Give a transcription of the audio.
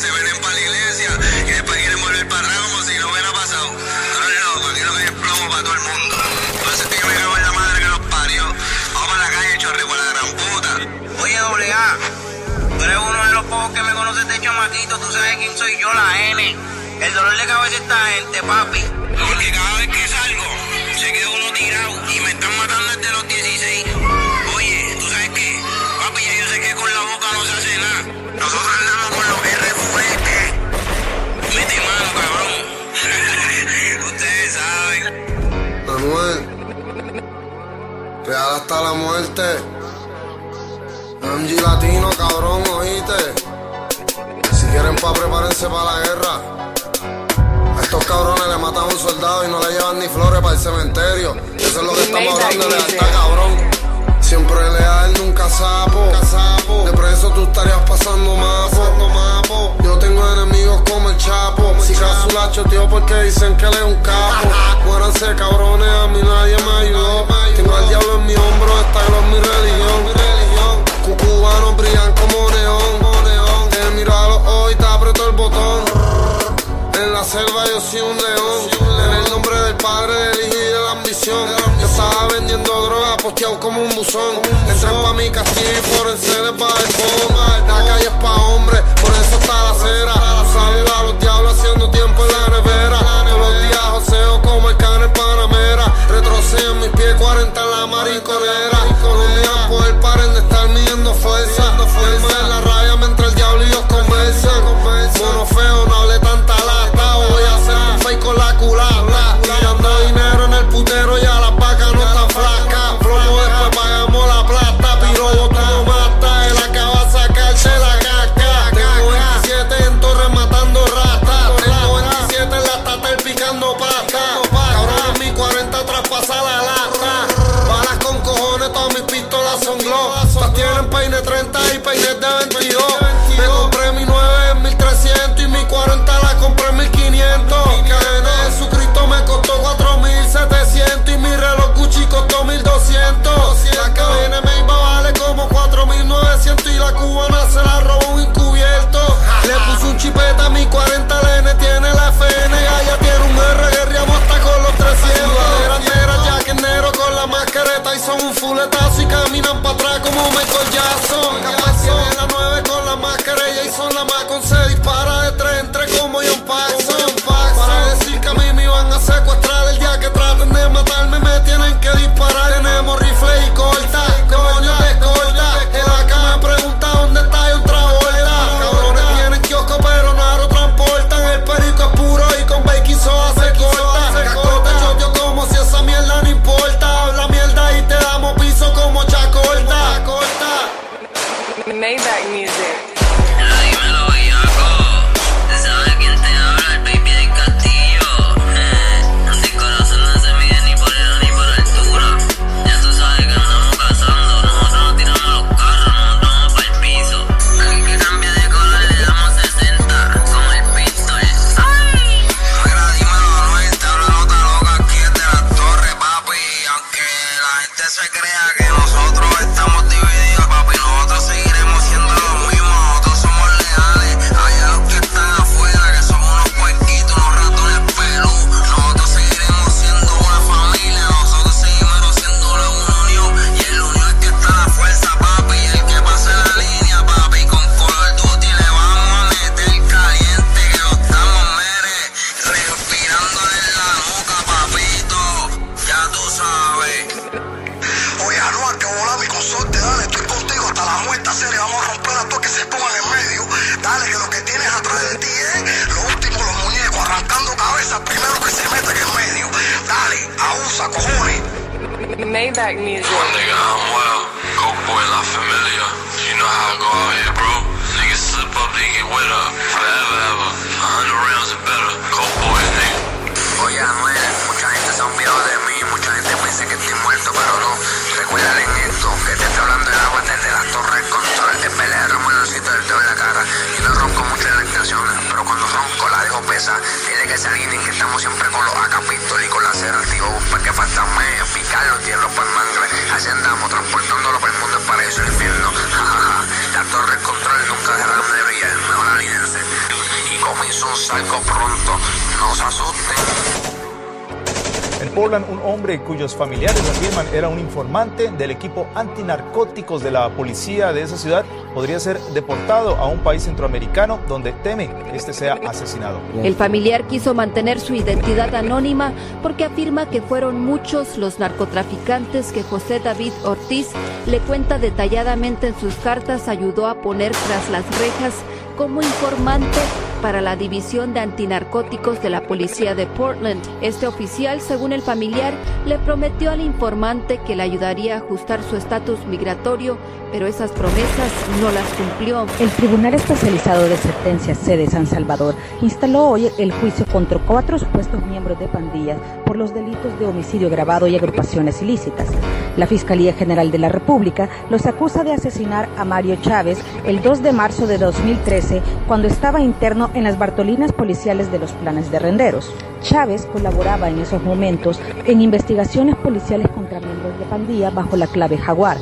se venen para la iglesia y después quieren volver para atrás como si no hubiera pasado. Dale loco, aquí lo que hay plomo para todo el mundo. Por eso es que yo me cago en la madre que los parió. Vamos para la calle, chorre, por la gran puta. Oye, doble A, tú eres uno de los pocos que me conoces de chamaquito, tú sabes quién soy yo, la N. El dolor de cabeza esta gente, papi. Porque cada vez que salgo, se queda uno tirado y me están matando real hasta la muerte. MG Latino, cabrón, oíste. Si quieren pa' prepárense para la guerra. A estos cabrones le matan a un soldado y no le llevan ni flores para el cementerio. Eso es lo que estamos hablando de lealtad, cabrón. Siempre leal, nunca sapo. De preso tú estarías pasando mapo. Tengo enemigos como el Chapo. Si Casulacho, tío, porque dicen que él es un capo. Muéranse, cabrones, a mí nadie me ayudó. Tengo al diablo en mi hombro, esta es mi religión. Cucubanos brillan como la selva yo soy un león. En el nombre del Padre, del Hijo y de la ambición. Yo estaba vendiendo droga, posteado como un buzón. Entran pa' mi castillo y por el les va el fondo. La calle es pa' hombres, por eso está la acera. Peine 30 son un fuletazo y caminan para atrás como Michael Jackson. Capaz la 9 con la mascarilla cojones. Maybach music. One nigga, I'm well. Coke boy, La Familia. You know how I go out here, bro. Niggas slip up, they get wet up. Forever, ever. A hundred rounds and better. Coke boy, nigga. Oye, Anuel, mucha gente se ha olvidado de mí, mucha gente piensa que estoy muerto, pero no. Recuerda en esto, que te estoy hablando de agua desde las torres control. El PLR, menorcito del dedo en la cara. Y no ronco mucho en las canciones, pero cuando ronco la dejo pesa. Dile que se alineen estamos transportando lo que el mundo parece infierno. la torre control nunca dejarán de brillar, mejor alínense. Y comienzo un salgo pronto, no se asusten. En Portland, un hombre cuyos familiares afirman era un informante del equipo antinarcóticos de la policía de esa ciudad podría ser deportado a un país centroamericano donde teme este sea asesinado. El familiar quiso mantener su identidad anónima porque afirma que fueron muchos los narcotraficantes que José David Ortiz le cuenta detalladamente en sus cartas ayudó a poner tras las rejas como informante para la División de Antinarcóticos de la Policía de Portland. Este oficial, según el familiar, le prometió al informante que le ayudaría a ajustar su estatus migratorio, pero esas promesas no las cumplió. El Tribunal Especializado de Sentencias C de San Salvador instaló hoy el juicio contra cuatro supuestos miembros de pandillas por los delitos de homicidio agravado y agrupaciones ilícitas. La Fiscalía General de la República los acusa de asesinar a Mario Chávez el 2 de marzo de 2013 cuando estaba interno en las Bartolinas policiales de los planes de renderos. Chávez colaboraba en esos momentos en investigaciones policiales contra miembros de pandilla bajo la clave Jaguar.